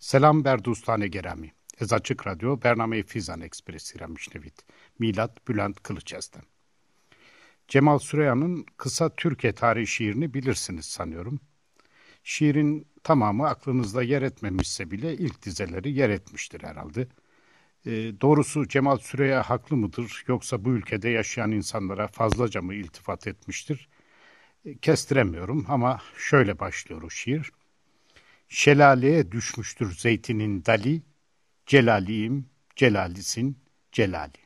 Selam berdustane gerami. Ez Açık Radyo Bername Fizan Ekspresi Ramişnevit. Milat Bülent Kılıçez'den. Cemal Süreya'nın kısa Türkiye tarihi şiirini bilirsiniz sanıyorum. Şiirin tamamı aklınızda yer etmemişse bile ilk dizeleri yer etmiştir herhalde. E, doğrusu Cemal Süreya haklı mıdır yoksa bu ülkede yaşayan insanlara fazlaca mı iltifat etmiştir? E, kestiremiyorum ama şöyle başlıyor o şiir. Şelaleye düşmüştür zeytinin dali, celaliyim, celalisin, celali.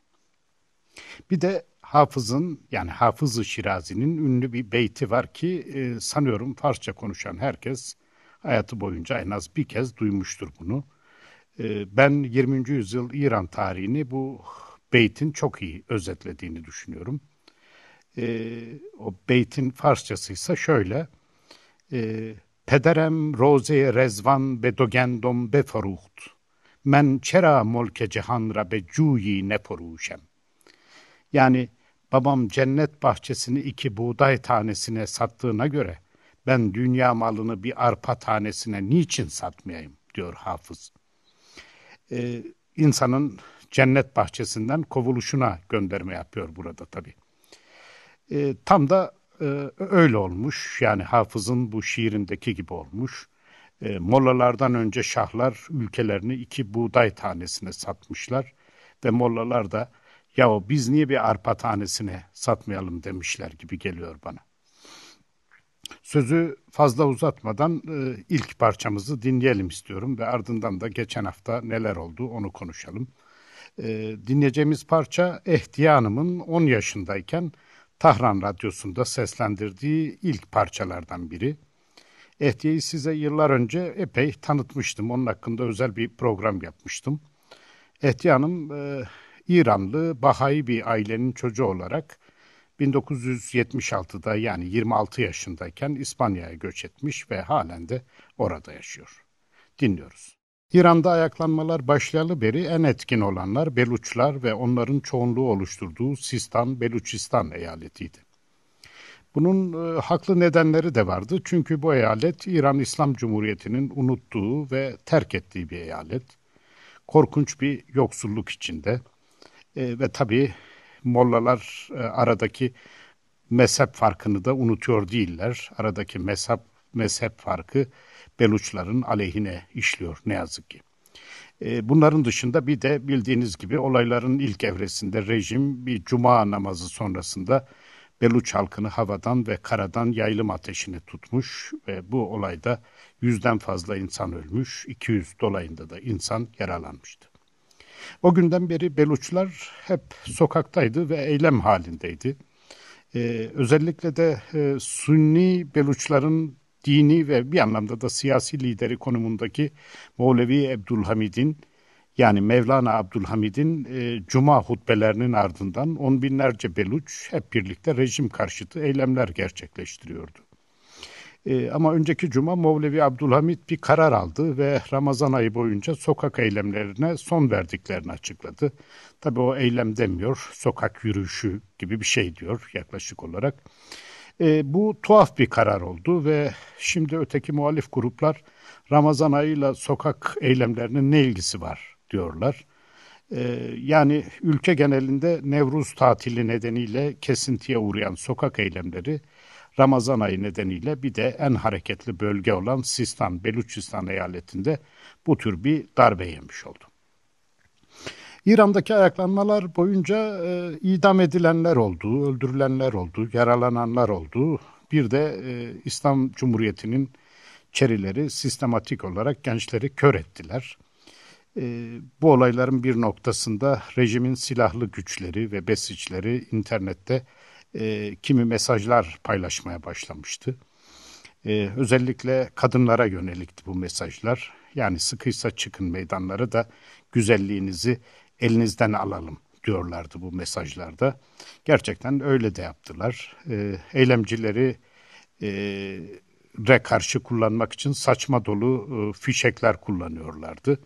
Bir de Hafız'ın yani Hafız-ı Şirazi'nin ünlü bir beyti var ki e, sanıyorum Farsça konuşan herkes hayatı boyunca en az bir kez duymuştur bunu. E, ben 20. yüzyıl İran tarihini bu beytin çok iyi özetlediğini düşünüyorum. E, o beytin Farsçası ise şöyle. E, Pederem roze rezvan be dogendom befaruht. Men çera molke cihan ra be cuyi ne poruşem. Yani babam cennet bahçesini iki buğday tanesine sattığına göre ben dünya malını bir arpa tanesine niçin satmayayım diyor hafız. Ee, insanın cennet bahçesinden kovuluşuna gönderme yapıyor burada tabi. Ee, tam da e, öyle olmuş yani hafızın bu şiirindeki gibi olmuş. E, mollalardan önce şahlar ülkelerini iki buğday tanesine satmışlar ve mollalar da ya biz niye bir arpa tanesine satmayalım demişler gibi geliyor bana. Sözü fazla uzatmadan e, ilk parçamızı dinleyelim istiyorum ve ardından da geçen hafta neler oldu onu konuşalım. E, dinleyeceğimiz parça Hanım'ın 10 yaşındayken Tahran Radyosu'nda seslendirdiği ilk parçalardan biri. Ehtiya'yı size yıllar önce epey tanıtmıştım. Onun hakkında özel bir program yapmıştım. Ehtiya Hanım e, İranlı Bahayi bir ailenin çocuğu olarak 1976'da yani 26 yaşındayken İspanya'ya göç etmiş ve halen de orada yaşıyor. Dinliyoruz. İran'da ayaklanmalar başlayalı beri en etkin olanlar Beluçlar ve onların çoğunluğu oluşturduğu Sistan, Beluçistan eyaletiydi. Bunun e, haklı nedenleri de vardı çünkü bu eyalet İran İslam Cumhuriyeti'nin unuttuğu ve terk ettiği bir eyalet. Korkunç bir yoksulluk içinde e, ve tabii mollalar e, aradaki mezhep farkını da unutuyor değiller. Aradaki mezhep, mezhep farkı Beluçların aleyhine işliyor ne yazık ki. E, bunların dışında bir de bildiğiniz gibi olayların ilk evresinde rejim bir cuma namazı sonrasında Beluç halkını havadan ve karadan yaylım ateşine tutmuş ve bu olayda yüzden fazla insan ölmüş, 200 dolayında da insan yaralanmıştı. O günden beri Beluçlar hep sokaktaydı ve eylem halindeydi. Ee, özellikle de e, Sunni Beluçların dini ve bir anlamda da siyasi lideri konumundaki Mevlevi Abdülhamid'in yani Mevlana Abdülhamid'in e, Cuma hutbelerinin ardından on binlerce Beluç hep birlikte rejim karşıtı eylemler gerçekleştiriyordu. E, ama önceki Cuma Mevlevi Abdülhamid bir karar aldı ve Ramazan ayı boyunca sokak eylemlerine son verdiklerini açıkladı. Tabi o eylem demiyor, sokak yürüyüşü gibi bir şey diyor yaklaşık olarak. E, bu tuhaf bir karar oldu ve şimdi öteki muhalif gruplar Ramazan ayıyla sokak eylemlerinin ne ilgisi var diyorlar. E, yani ülke genelinde Nevruz tatili nedeniyle kesintiye uğrayan sokak eylemleri Ramazan ayı nedeniyle bir de en hareketli bölge olan Sistan, Beluçistan eyaletinde bu tür bir darbe yemiş oldu. İran'daki ayaklanmalar boyunca e, idam edilenler oldu, öldürülenler oldu, yaralananlar oldu. Bir de e, İslam Cumhuriyeti'nin çerileri sistematik olarak gençleri kör ettiler. E, bu olayların bir noktasında rejimin silahlı güçleri ve besiçleri internette e, kimi mesajlar paylaşmaya başlamıştı. E, özellikle kadınlara yönelikti bu mesajlar. Yani sıkıysa çıkın meydanları da güzelliğinizi elinizden alalım diyorlardı bu mesajlarda. Gerçekten öyle de yaptılar. E, eylemcileri e, re karşı kullanmak için saçma dolu e, fişekler kullanıyorlardı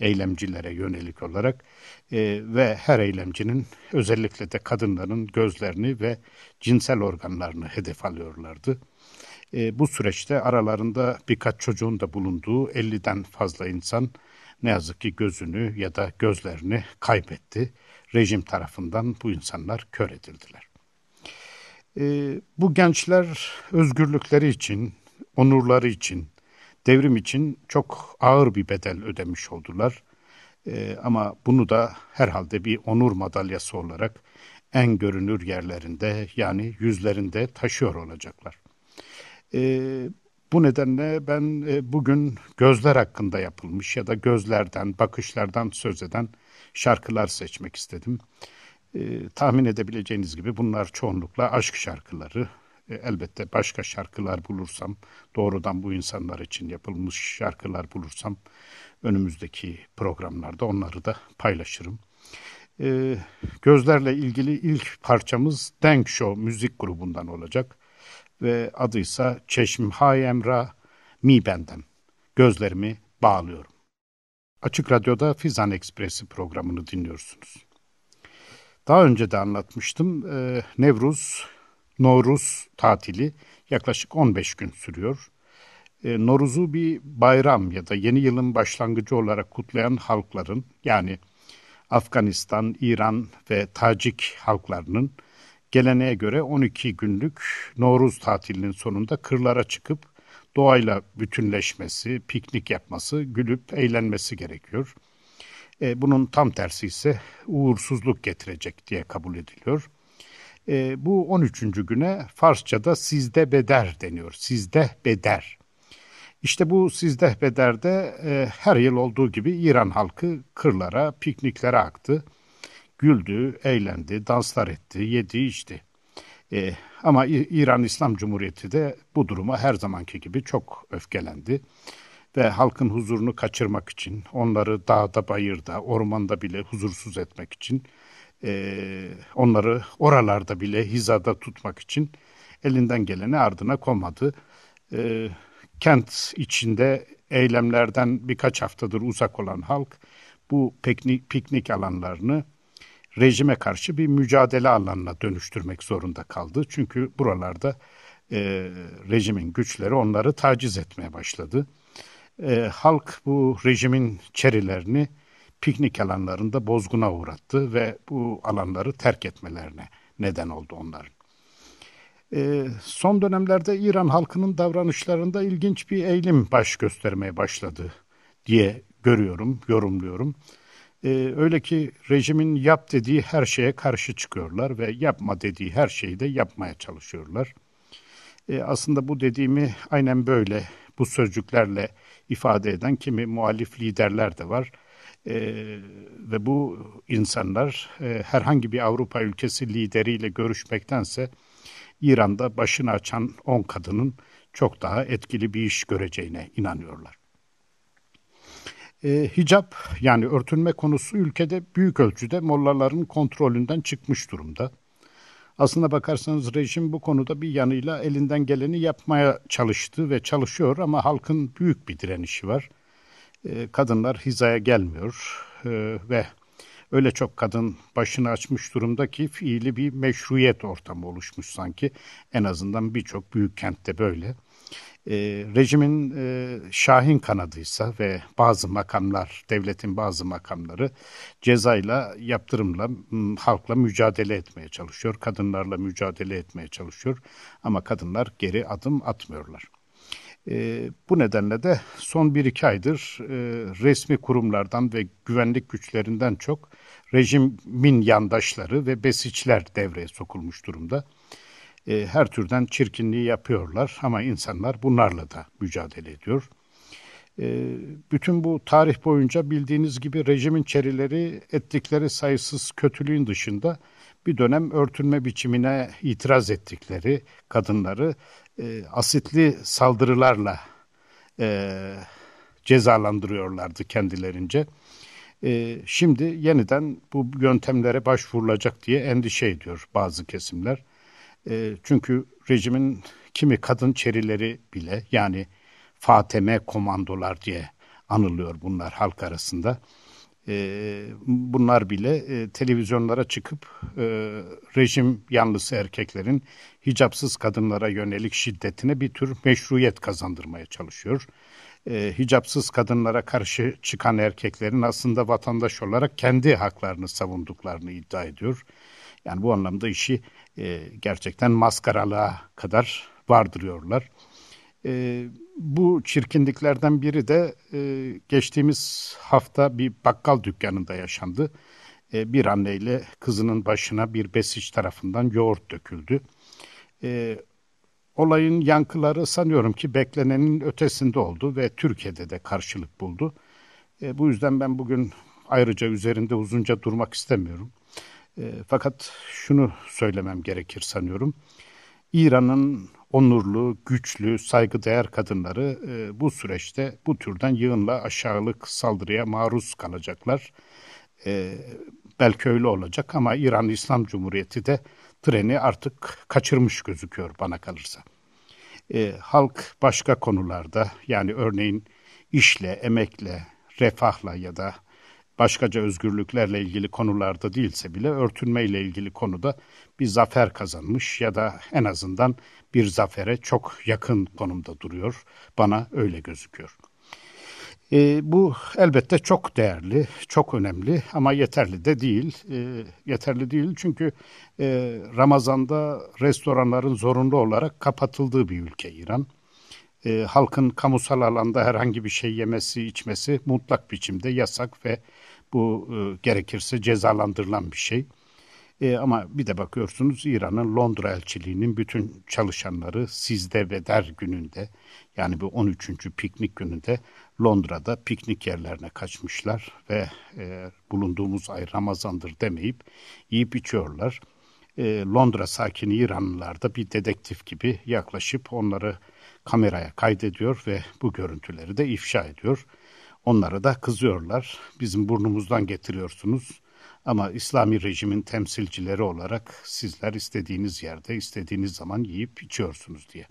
eylemcilere yönelik olarak e, ve her eylemcinin özellikle de kadınların gözlerini ve cinsel organlarını hedef alıyorlardı. E, bu süreçte aralarında birkaç çocuğun da bulunduğu 50'den fazla insan ne yazık ki gözünü ya da gözlerini kaybetti. Rejim tarafından bu insanlar kör edildiler. E, bu gençler özgürlükleri için, onurları için, devrim için çok ağır bir bedel ödemiş oldular. E, ama bunu da herhalde bir onur madalyası olarak en görünür yerlerinde yani yüzlerinde taşıyor olacaklar. E, bu nedenle ben e, bugün gözler hakkında yapılmış ya da gözlerden, bakışlardan söz eden şarkılar seçmek istedim. E, tahmin edebileceğiniz gibi bunlar çoğunlukla aşk şarkıları. E, elbette başka şarkılar bulursam, doğrudan bu insanlar için yapılmış şarkılar bulursam önümüzdeki programlarda onları da paylaşırım. E, gözlerle ilgili ilk parçamız Denk Show müzik grubundan olacak ve adıysa Çeşm Hayemra Mi Bendem. Gözlerimi bağlıyorum. Açık Radyo'da Fizan Ekspresi programını dinliyorsunuz. Daha önce de anlatmıştım. Ee, Nevruz, Noruz tatili yaklaşık 15 gün sürüyor. Ee, Noruz'u bir bayram ya da yeni yılın başlangıcı olarak kutlayan halkların yani Afganistan, İran ve Tacik halklarının geleneğe göre 12 günlük Noruz tatilinin sonunda kırlara çıkıp doğayla bütünleşmesi, piknik yapması, gülüp eğlenmesi gerekiyor. E, bunun tam tersi ise uğursuzluk getirecek diye kabul ediliyor. E, bu 13. güne Farsça'da sizde beder deniyor. Sizde beder. İşte bu sizde bederde e, her yıl olduğu gibi İran halkı kırlara, pikniklere aktı. Güldü, eğlendi, danslar etti, yedi, içti. E, ama İran İslam Cumhuriyeti de bu duruma her zamanki gibi çok öfkelendi. Ve halkın huzurunu kaçırmak için, onları dağda, bayırda, ormanda bile huzursuz etmek için, e, onları oralarda bile hizada tutmak için elinden geleni ardına komadı. E, kent içinde eylemlerden birkaç haftadır uzak olan halk bu piknik, piknik alanlarını rejime karşı bir mücadele alanına dönüştürmek zorunda kaldı. Çünkü buralarda e, rejimin güçleri onları taciz etmeye başladı. E, halk bu rejimin çerilerini piknik alanlarında bozguna uğrattı ve bu alanları terk etmelerine neden oldu onların. E, son dönemlerde İran halkının davranışlarında ilginç bir eğilim baş göstermeye başladı diye görüyorum, yorumluyorum. Ee, öyle ki rejimin yap dediği her şeye karşı çıkıyorlar ve yapma dediği her şeyi de yapmaya çalışıyorlar. Ee, aslında bu dediğimi aynen böyle bu sözcüklerle ifade eden kimi muhalif liderler de var. Ee, ve bu insanlar e, herhangi bir Avrupa ülkesi lideriyle görüşmektense İran'da başını açan 10 kadının çok daha etkili bir iş göreceğine inanıyorlar. E, hicap yani örtünme konusu ülkede büyük ölçüde mollaların kontrolünden çıkmış durumda. Aslında bakarsanız rejim bu konuda bir yanıyla elinden geleni yapmaya çalıştı ve çalışıyor ama halkın büyük bir direnişi var. E, kadınlar hizaya gelmiyor e, ve öyle çok kadın başını açmış durumda ki fiili bir meşruiyet ortamı oluşmuş sanki. En azından birçok büyük kentte böyle e, rejimin e, şahin kanadıysa ve bazı makamlar, devletin bazı makamları cezayla, yaptırımla, halkla mücadele etmeye çalışıyor. Kadınlarla mücadele etmeye çalışıyor. Ama kadınlar geri adım atmıyorlar. E, bu nedenle de son bir iki aydır e, resmi kurumlardan ve güvenlik güçlerinden çok rejimin yandaşları ve besiçler devreye sokulmuş durumda e, her türden çirkinliği yapıyorlar ama insanlar bunlarla da mücadele ediyor. E, bütün bu tarih boyunca bildiğiniz gibi rejimin çerileri ettikleri sayısız kötülüğün dışında bir dönem örtünme biçimine itiraz ettikleri kadınları e, asitli saldırılarla e, cezalandırıyorlardı kendilerince. E, şimdi yeniden bu yöntemlere başvurulacak diye endişe ediyor bazı kesimler. E, çünkü rejimin kimi kadın çerileri bile yani Fateme komandolar diye anılıyor bunlar halk arasında. E, bunlar bile e, televizyonlara çıkıp e, rejim yanlısı erkeklerin hicapsız kadınlara yönelik şiddetine bir tür meşruiyet kazandırmaya çalışıyor. E, hicapsız kadınlara karşı çıkan erkeklerin aslında vatandaş olarak kendi haklarını savunduklarını iddia ediyor. Yani bu anlamda işi e, gerçekten maskaralığa kadar vardırıyorlar. E, bu çirkinliklerden biri de e, geçtiğimiz hafta bir bakkal dükkanında yaşandı. E, bir anneyle kızının başına bir besiç tarafından yoğurt döküldü. E, olayın yankıları sanıyorum ki beklenenin ötesinde oldu ve Türkiye'de de karşılık buldu. E, bu yüzden ben bugün ayrıca üzerinde uzunca durmak istemiyorum. E, fakat şunu söylemem gerekir sanıyorum. İran'ın onurlu, güçlü, saygıdeğer kadınları e, bu süreçte bu türden yığınla aşağılık saldırıya maruz kalacaklar. E, belki öyle olacak ama İran İslam Cumhuriyeti de treni artık kaçırmış gözüküyor bana kalırsa. E, halk başka konularda yani örneğin işle, emekle, refahla ya da başkaca özgürlüklerle ilgili konularda değilse bile örtünmeyle ilgili konuda bir zafer kazanmış ya da en azından bir zafere çok yakın konumda duruyor. Bana öyle gözüküyor. E, bu elbette çok değerli, çok önemli ama yeterli de değil. E, yeterli değil çünkü e, Ramazan'da restoranların zorunlu olarak kapatıldığı bir ülke İran. E, halkın kamusal alanda herhangi bir şey yemesi, içmesi mutlak biçimde yasak ve bu e, gerekirse cezalandırılan bir şey. E, ama bir de bakıyorsunuz İran'ın Londra elçiliğinin bütün çalışanları sizde ve der gününde yani bu 13. piknik gününde Londra'da piknik yerlerine kaçmışlar ve e, bulunduğumuz ay Ramazan'dır demeyip yiyip içiyorlar. E, Londra sakini İranlılar da bir dedektif gibi yaklaşıp onları kameraya kaydediyor ve bu görüntüleri de ifşa ediyor. Onlara da kızıyorlar. Bizim burnumuzdan getiriyorsunuz. Ama İslami rejimin temsilcileri olarak sizler istediğiniz yerde, istediğiniz zaman yiyip içiyorsunuz diye.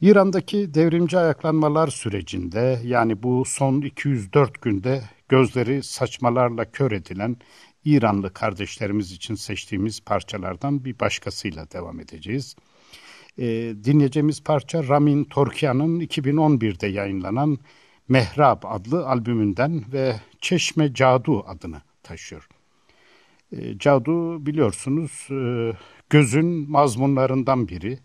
İran'daki devrimci ayaklanmalar sürecinde yani bu son 204 günde gözleri saçmalarla kör edilen İranlı kardeşlerimiz için seçtiğimiz parçalardan bir başkasıyla devam edeceğiz. Ee, dinleyeceğimiz parça Ramin Torkian'ın 2011'de yayınlanan Mehrab adlı albümünden ve Çeşme Cadu adını taşıyor. E, cadu biliyorsunuz e, gözün mazmunlarından biri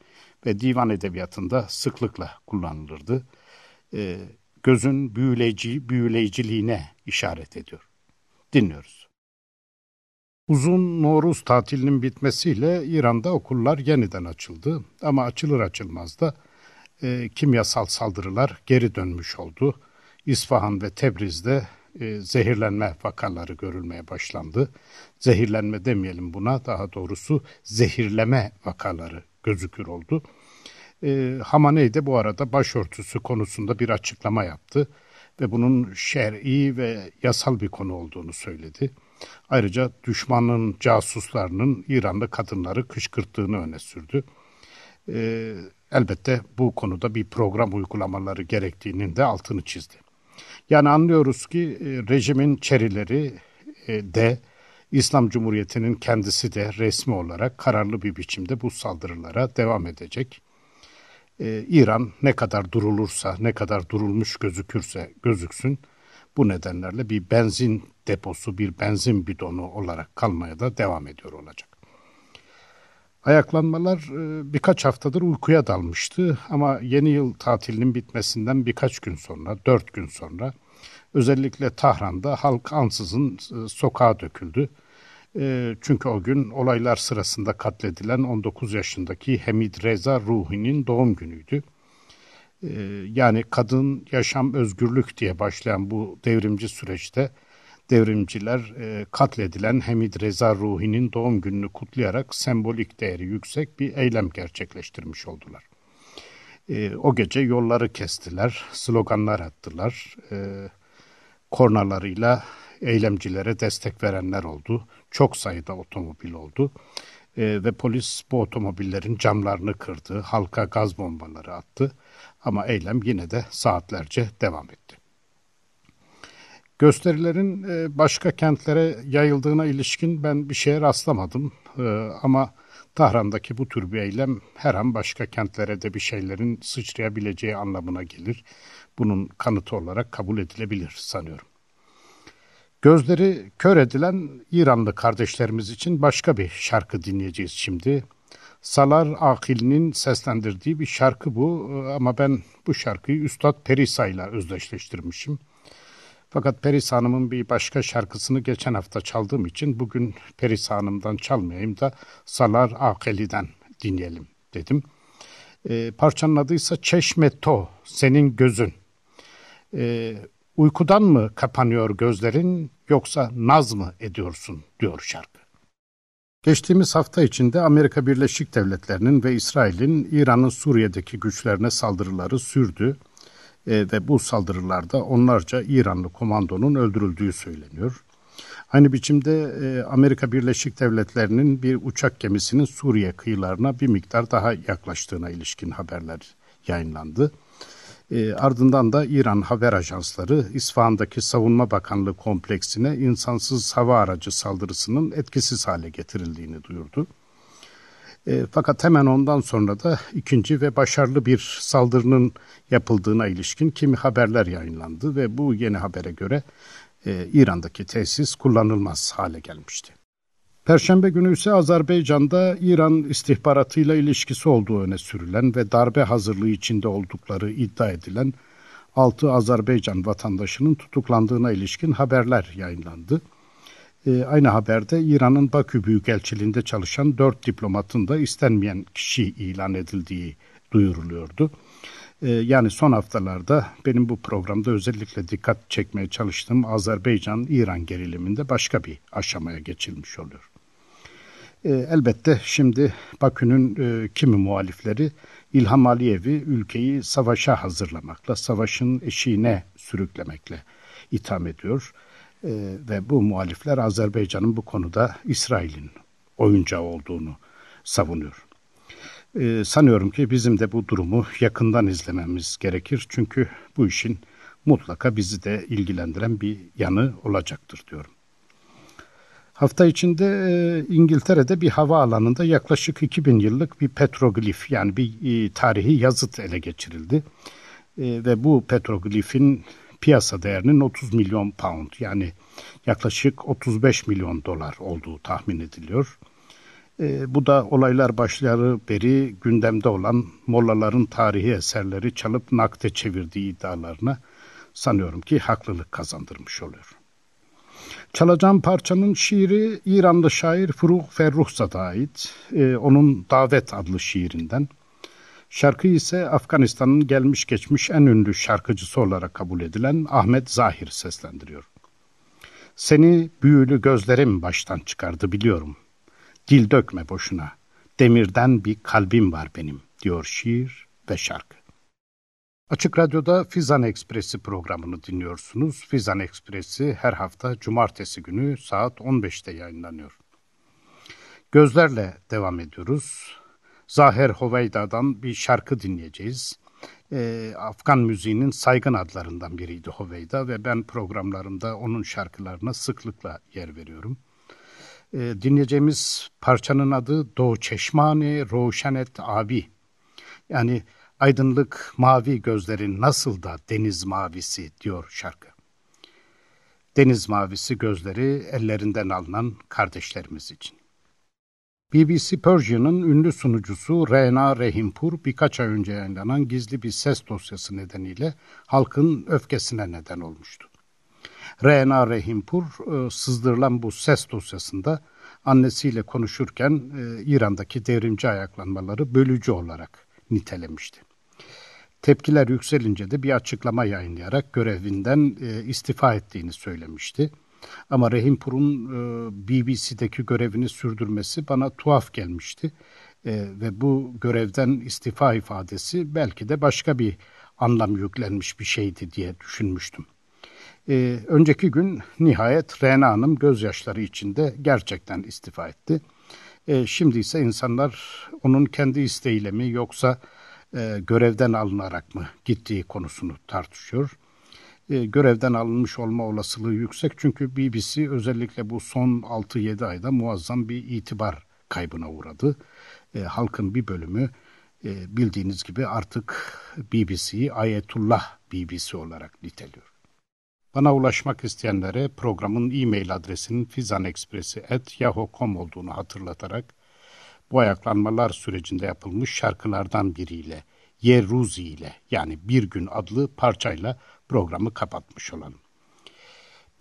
ve divan edebiyatında sıklıkla kullanılırdı. E, gözün büyüleyici, büyüleyiciliğine işaret ediyor. Dinliyoruz. Uzun Noruz tatilinin bitmesiyle İran'da okullar yeniden açıldı ama açılır açılmaz da e, kimyasal saldırılar geri dönmüş oldu. İsfahan ve Tebriz'de e, zehirlenme vakaları görülmeye başlandı. Zehirlenme demeyelim buna daha doğrusu zehirleme vakaları gözükür oldu. E, Hamaney de bu arada başörtüsü konusunda bir açıklama yaptı ve bunun şer'i ve yasal bir konu olduğunu söyledi. Ayrıca düşmanın casuslarının İranlı kadınları kışkırttığını öne sürdü. E, elbette bu konuda bir program uygulamaları gerektiğinin de altını çizdi. Yani anlıyoruz ki e, rejimin çerileri e, de İslam Cumhuriyeti'nin kendisi de resmi olarak kararlı bir biçimde bu saldırılara devam edecek. Ee, İran ne kadar durulursa, ne kadar durulmuş gözükürse gözüksün bu nedenlerle bir benzin deposu, bir benzin bidonu olarak kalmaya da devam ediyor olacak. Ayaklanmalar e, birkaç haftadır uykuya dalmıştı ama yeni yıl tatilinin bitmesinden birkaç gün sonra, dört gün sonra özellikle Tahran'da halk ansızın e, sokağa döküldü. E, çünkü o gün olaylar sırasında katledilen 19 yaşındaki Hamid Reza Ruhi'nin doğum günüydü. Yani kadın, yaşam, özgürlük diye başlayan bu devrimci süreçte devrimciler e, katledilen Hamid Reza Ruhi'nin doğum gününü kutlayarak sembolik değeri yüksek bir eylem gerçekleştirmiş oldular. E, o gece yolları kestiler, sloganlar attılar, e, kornalarıyla eylemcilere destek verenler oldu. Çok sayıda otomobil oldu e, ve polis bu otomobillerin camlarını kırdı, halka gaz bombaları attı ama eylem yine de saatlerce devam etti. Gösterilerin e, başka kentlere yayıldığına ilişkin ben bir şeye rastlamadım. E, ama Tahran'daki bu tür bir eylem her an başka kentlere de bir şeylerin sıçrayabileceği anlamına gelir. Bunun kanıtı olarak kabul edilebilir sanıyorum. Gözleri kör edilen İranlı kardeşlerimiz için başka bir şarkı dinleyeceğiz şimdi. Salar Akil'in seslendirdiği bir şarkı bu ama ben bu şarkıyı Üstad Perisa ile özdeşleştirmişim. Fakat Perisa Hanım'ın bir başka şarkısını geçen hafta çaldığım için bugün Perisa Hanım'dan çalmayayım da Salar Akeli'den dinleyelim dedim. E, parçanın adıysa Çeşme To, Senin Gözün. E, uykudan mı kapanıyor gözlerin yoksa naz mı ediyorsun diyor şarkı. Geçtiğimiz hafta içinde Amerika Birleşik Devletleri'nin ve İsrail'in İran'ın Suriye'deki güçlerine saldırıları sürdü e, ve bu saldırılarda onlarca İranlı komandonun öldürüldüğü söyleniyor. Aynı biçimde e, Amerika Birleşik Devletleri'nin bir uçak gemisinin Suriye kıyılarına bir miktar daha yaklaştığına ilişkin haberler yayınlandı. E, ardından da İran haber ajansları İsfahan'daki Savunma Bakanlığı kompleksine insansız hava aracı saldırısının etkisiz hale getirildiğini duyurdu. E, fakat hemen ondan sonra da ikinci ve başarılı bir saldırının yapıldığına ilişkin kimi haberler yayınlandı ve bu yeni habere göre e, İran'daki tesis kullanılmaz hale gelmişti. Perşembe günü ise Azerbaycan'da İran istihbaratıyla ilişkisi olduğu öne sürülen ve darbe hazırlığı içinde oldukları iddia edilen 6 Azerbaycan vatandaşının tutuklandığına ilişkin haberler yayınlandı. E, aynı haberde İran'ın Bakü Büyükelçiliğinde çalışan 4 diplomatın da istenmeyen kişi ilan edildiği duyuruluyordu. E, yani son haftalarda benim bu programda özellikle dikkat çekmeye çalıştığım Azerbaycan-İran geriliminde başka bir aşamaya geçilmiş oluyor. E, elbette şimdi Bakü'nün e, kimi muhalifleri İlham Aliyev'i ülkeyi savaşa hazırlamakla, savaşın eşiğine sürüklemekle itham ediyor. E, ve bu muhalifler Azerbaycan'ın bu konuda İsrail'in oyuncağı olduğunu savunuyor. E, sanıyorum ki bizim de bu durumu yakından izlememiz gerekir. Çünkü bu işin mutlaka bizi de ilgilendiren bir yanı olacaktır diyorum. Hafta içinde e, İngiltere'de bir havaalanında yaklaşık 2000 yıllık bir petroglif yani bir e, tarihi yazıt ele geçirildi. E, ve bu petroglifin piyasa değerinin 30 milyon pound yani yaklaşık 35 milyon dolar olduğu tahmin ediliyor. E, bu da olaylar başları beri gündemde olan mollaların tarihi eserleri çalıp nakde çevirdiği iddialarına sanıyorum ki haklılık kazandırmış oluyor. Çalacağım parçanın şiiri İranlı şair Furuh Ferruhzad'a ait. Ee, onun Davet adlı şiirinden. Şarkı ise Afganistan'ın gelmiş geçmiş en ünlü şarkıcısı olarak kabul edilen Ahmet Zahir seslendiriyor. Seni büyülü gözlerim baştan çıkardı biliyorum. Dil dökme boşuna. Demirden bir kalbim var benim diyor şiir ve şarkı. Açık Radyo'da Fizan Ekspresi programını dinliyorsunuz. Fizan Ekspresi her hafta cumartesi günü saat 15'te yayınlanıyor. Gözlerle devam ediyoruz. Zaher Hoveyda'dan bir şarkı dinleyeceğiz. Ee, Afgan müziğinin saygın adlarından biriydi Hoveyda ve ben programlarımda onun şarkılarına sıklıkla yer veriyorum. Ee, dinleyeceğimiz parçanın adı Doğu Çeşmani Roşanet Abi. Yani Aydınlık mavi gözlerin nasıl da deniz mavisi diyor şarkı. Deniz mavisi gözleri ellerinden alınan kardeşlerimiz için. BBC Persian'ın ünlü sunucusu Rena Rehimpur birkaç ay önce yayınlanan gizli bir ses dosyası nedeniyle halkın öfkesine neden olmuştu. Rena Rehimpur e, sızdırılan bu ses dosyasında annesiyle konuşurken e, İran'daki devrimci ayaklanmaları bölücü olarak nitelemişti. Tepkiler yükselince de bir açıklama yayınlayarak görevinden e, istifa ettiğini söylemişti. Ama Rehimpur'un e, BBC'deki görevini sürdürmesi bana tuhaf gelmişti. E, ve bu görevden istifa ifadesi belki de başka bir anlam yüklenmiş bir şeydi diye düşünmüştüm. E, önceki gün nihayet Rena Hanım gözyaşları içinde gerçekten istifa etti. E, şimdi ise insanlar onun kendi isteğiyle mi yoksa e, görevden alınarak mı gittiği konusunu tartışıyor. E, görevden alınmış olma olasılığı yüksek. Çünkü BBC özellikle bu son 6-7 ayda muazzam bir itibar kaybına uğradı. E, halkın bir bölümü e, bildiğiniz gibi artık BBC'yi Ayetullah BBC olarak niteliyor. Bana ulaşmak isteyenlere programın e-mail adresinin fizanekspresi.yahoo.com olduğunu hatırlatarak bu ayaklanmalar sürecinde yapılmış şarkılardan biriyle, Yeruzi ile yani Bir Gün adlı parçayla programı kapatmış olalım.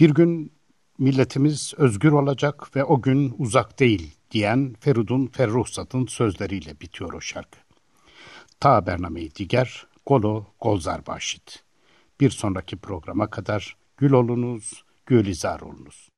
Bir gün milletimiz özgür olacak ve o gün uzak değil diyen Ferudun Ferruhsat'ın sözleriyle bitiyor o şarkı. Ta Bernameyi Diger, Golo Golzar Başit. Bir sonraki programa kadar gül olunuz, gülizar olunuz.